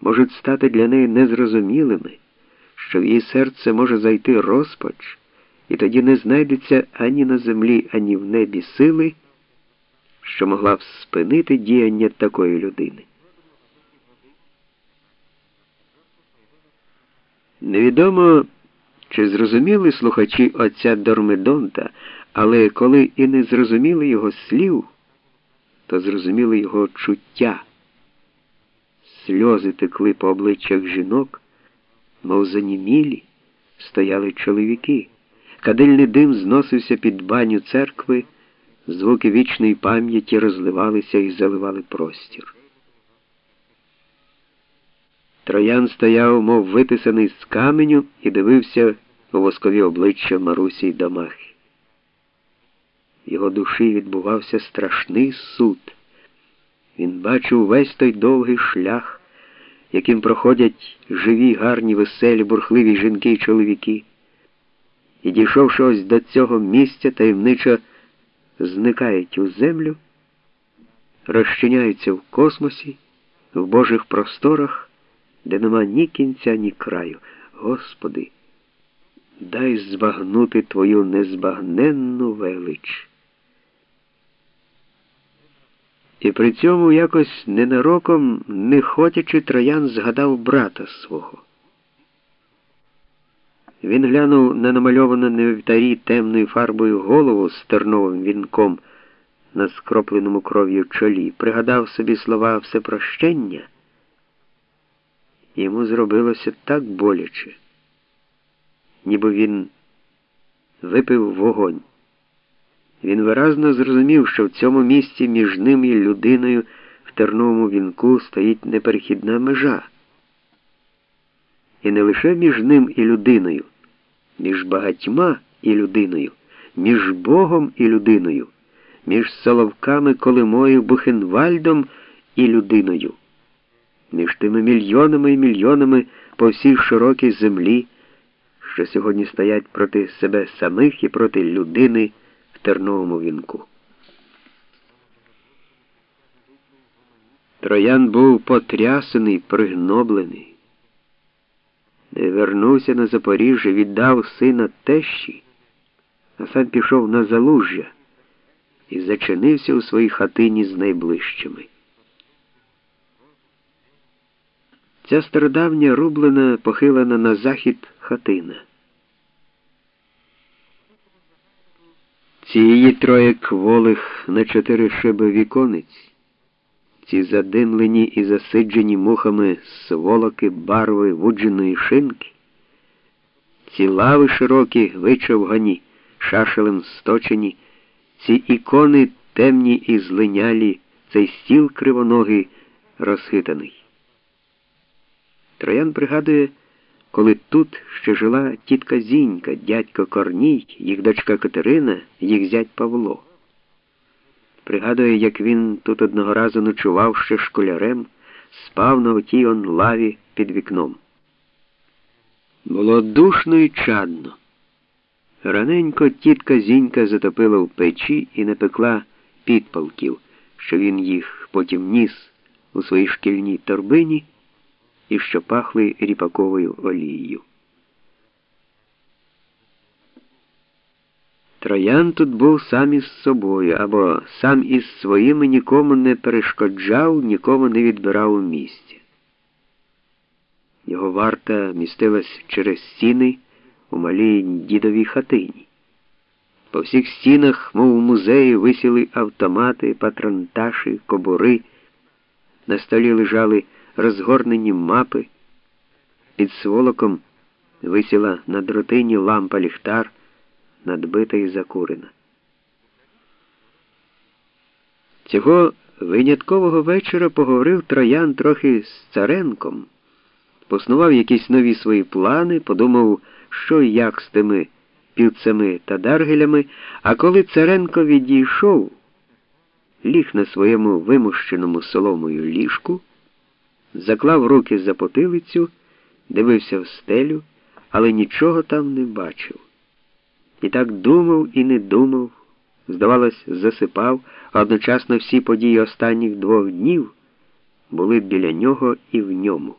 можуть стати для неї незрозумілими, що в її серце може зайти розпач, і тоді не знайдеться ані на землі, ані в небі сили, що могла б спинити діяння такої людини. Невідомо, чи зрозуміли слухачі отця Дормедонта, але коли і не зрозуміли його слів, то зрозуміли його чуття. Сльози текли по обличчях жінок, мов занімілі, стояли чоловіки. Кадильний дим зносився під баню церкви, звуки вічної пам'яті розливалися і заливали простір. Троян стояв, мов виписаний з каменю, і дивився у воскові обличчя Марусі й Дамахи. В його душі відбувався страшний суд. Він бачив весь той довгий шлях, яким проходять живі, гарні, веселі, бурхливі жінки й чоловіки. І, дійшовши ось до цього місця, таємничо зникають у землю, розчиняються в космосі, в Божих просторах, де нема ні кінця, ні краю. Господи, дай збагнути Твою незбагненну велич. І при цьому якось ненароком, не хотячи, троян згадав брата свого. Він глянув на намальовану на темною фарбою голову з терновим вінком на скропленому кров'ю чолі, пригадав собі слова всепрощення. Йому зробилося так боляче, ніби він випив вогонь. Він виразно зрозумів, що в цьому місці між ним і людиною в терновому вінку стоїть неперехідна межа. І не лише між ним і людиною, між багатьма і людиною, між Богом і людиною, між Соловками Колимою Бухенвальдом і людиною, між тими мільйонами і мільйонами по всій широкій землі, що сьогодні стоять проти себе самих і проти людини терновому вінку. Троян був потрясений, пригноблений. Не вернувся на Запоріжжя, віддав сина тещі, а сам пішов на залужжя і зачинився у своїй хатині з найближчими. Ця стародавня рублена, похилена на захід хатина. Ці її троє кволих на чотири шиби віконець, ці задимлені і засиджені мухами сволоки барви вудженої шинки, ці лави широкі, вичовгані, шашелем сточені, ці ікони темні і злинялі, цей стіл кривоногий розхитаний. Троян пригадує, коли тут ще жила тітка Зінька, дядько Корній, їх дочка Катерина, їх зять Павло. Пригадує, як він тут одного разу ночував ще школярем, спав на отій он лаві під вікном. Було душно і чадно. Раненько тітка Зінька затопила в печі і напекла підпалків, що він їх потім ніс у своїй шкільній торбині і що пахли ріпаковою олією. Троян тут був сам із собою або сам із своїми нікому не перешкоджав, нікому не відбирав у місці. Його варта містилась через стіни у малій дідовій хатині. По всіх стінах, мов у музеї, висіли автомати, патронташі, кобури, на столі лежали розгорнені мапи, під сволоком висіла на дротині лампа ліхтар, надбита і закурена. Цього виняткового вечора поговорив троян трохи з царенком, поснував якісь нові свої плани, подумав, що і як з тими півцями та даргелями, а коли царенко відійшов, ліг на своєму вимущеному соломою ліжку заклав руки за потилицю, дивився в стелю, але нічого там не бачив. І так думав і не думав, здавалось, засипав, а одночасно всі події останніх двох днів були біля нього і в ньому.